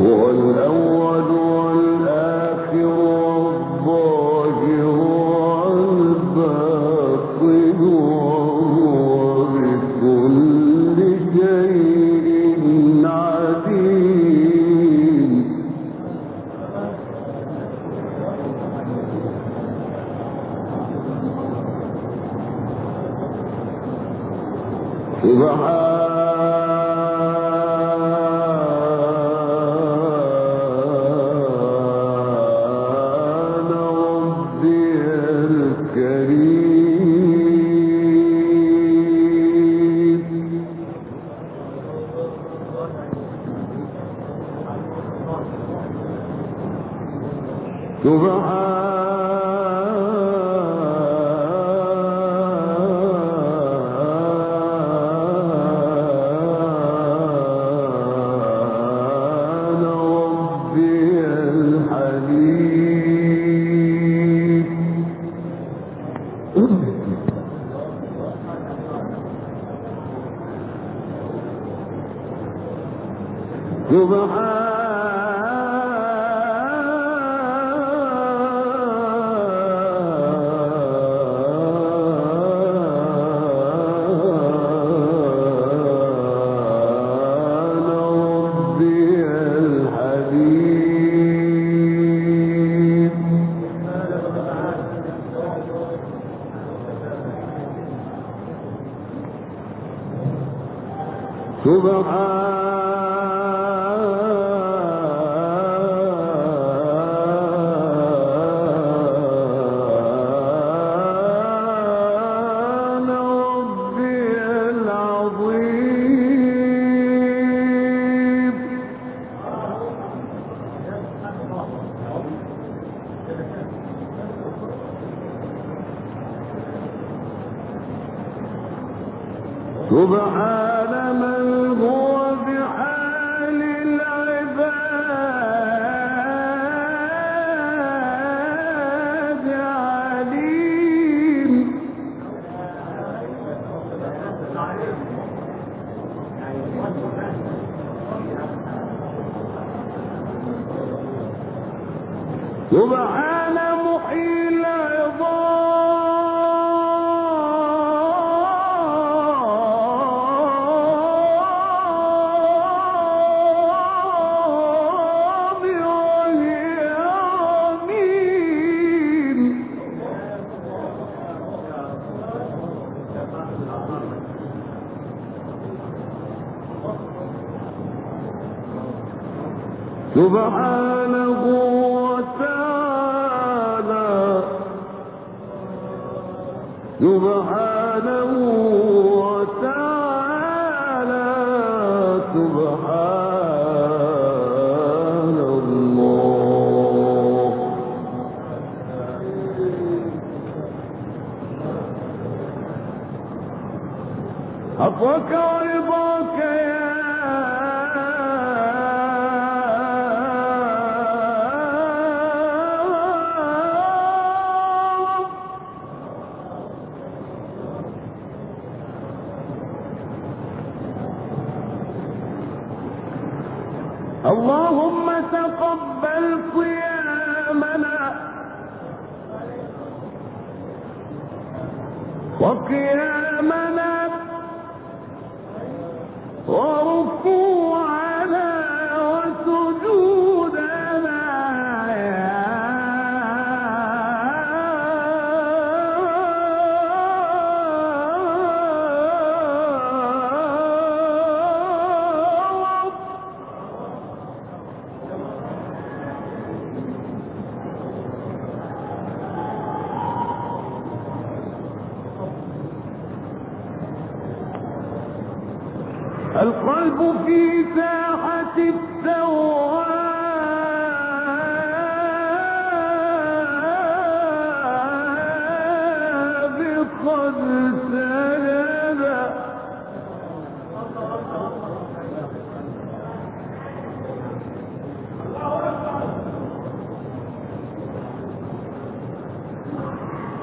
هو الأول Sugar. سبحان من هو عفوك ورضاك يا اللهم تقبل صيامنا وقيامنا في ساحة الثواب قد سجد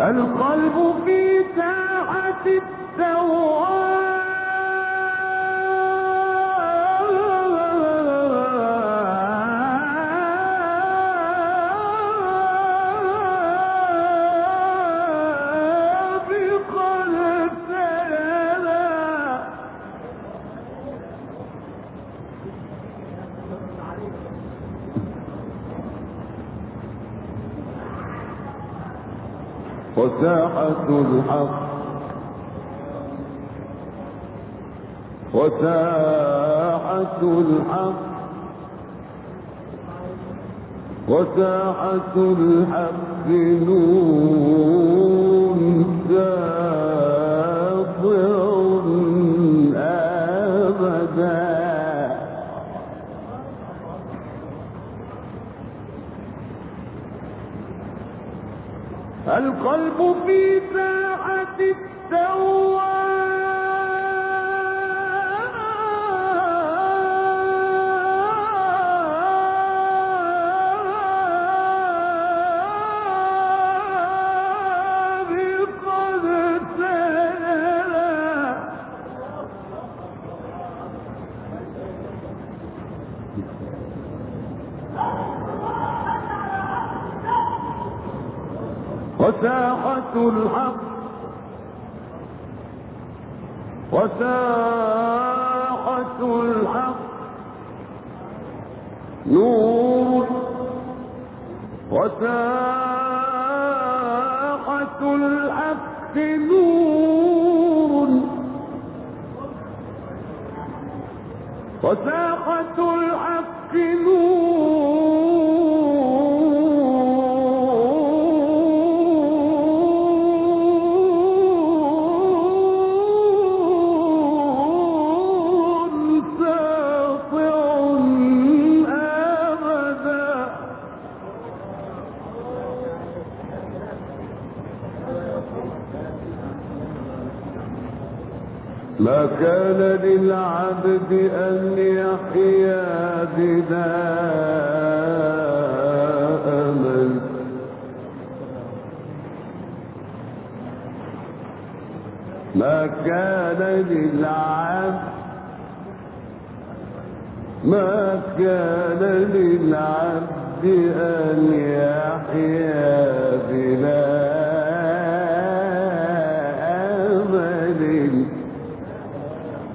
القلب وساحة الحق. وساحة الحق. وساحة الحق نون ساطع أبدا. القلب السواد قد وساحة الحق. وساحة الحق. نور. وساحة الحق نور. وساحة ما كان للعبد أن يحيا بلا أمل. ما كان للعبد ما كان للعبد أن يحيا بلا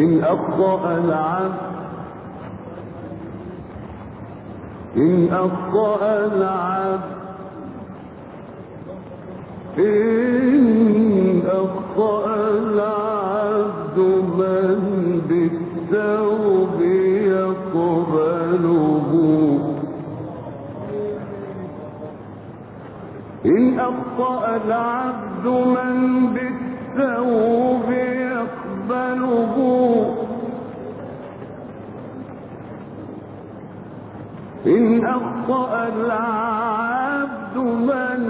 إن أخطأ العبد إن أخطأ العبد إن أخطأ العبد من بالتوب يقبله. إن أخطأ العبد من إن أخطأ العبد من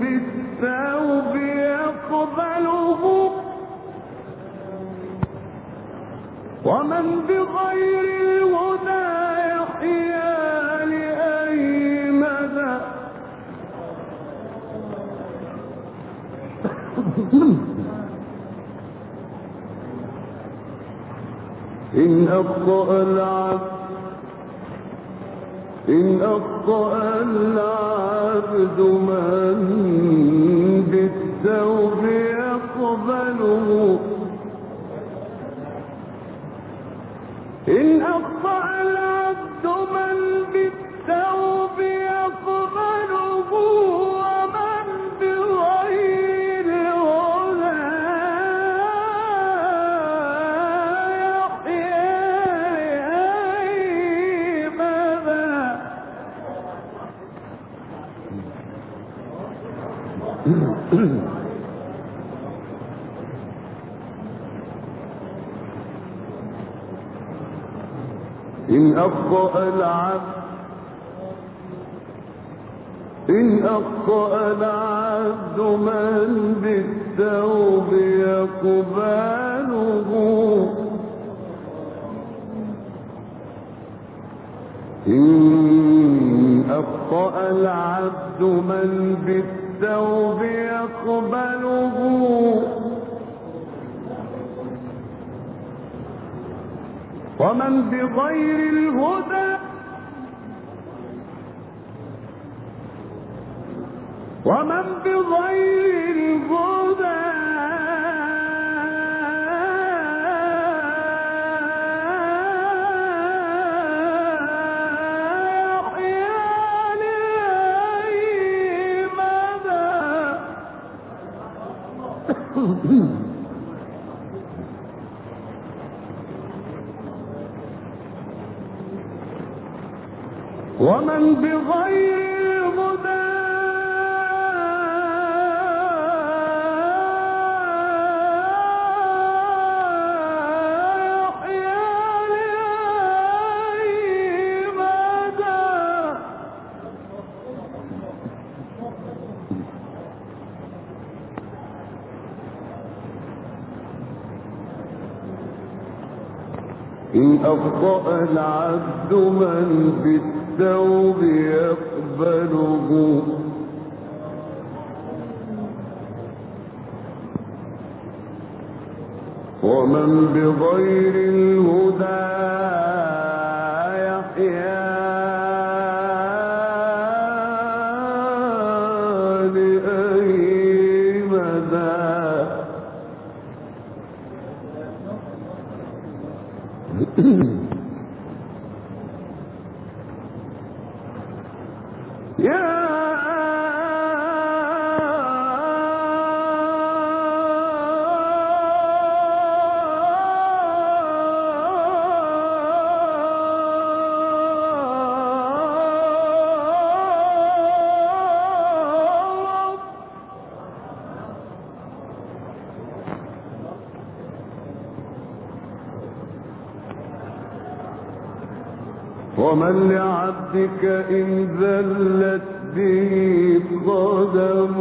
بالتوب يقبله ومن بغير الهدى يحيا لأي مدى إن أخطأ العبد من بالتوب يقبله إن أخطأ العبد إن أخطأ العبد من بالتوب يقبله. إن أخطأ العبد من بالتوب يقبله. ومن بغير الهدى ومن بغير ومن بغير هدى إن أخطأ العبد من بالتوب يقبله. ومن بغير الهدى ومن لعبدك إن ذلت به قدم.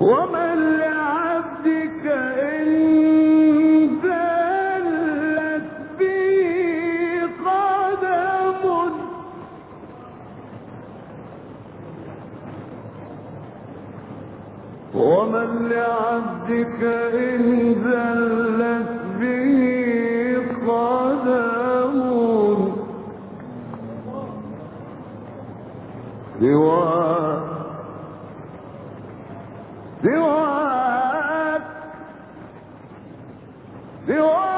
ومن لعبدك إن ومن لعبدك The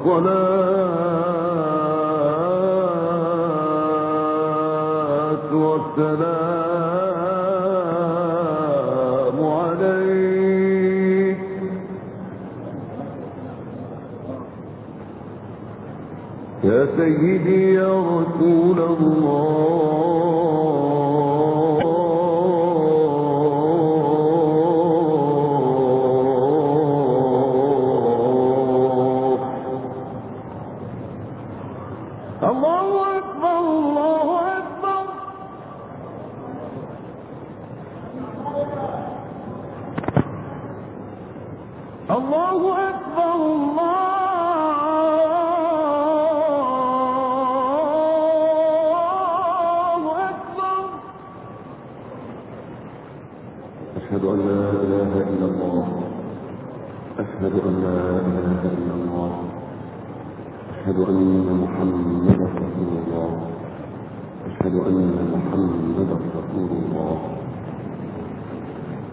الصلاة والسلام عليك. يا سيدي يا رسول الله.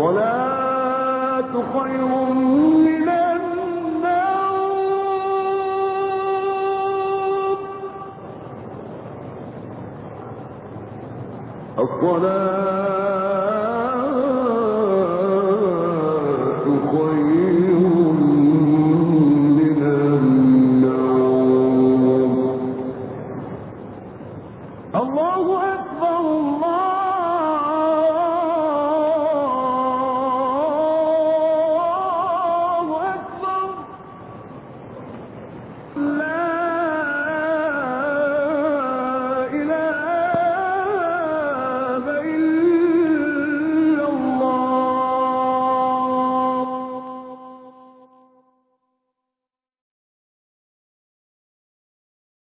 الصلاة خير من النوم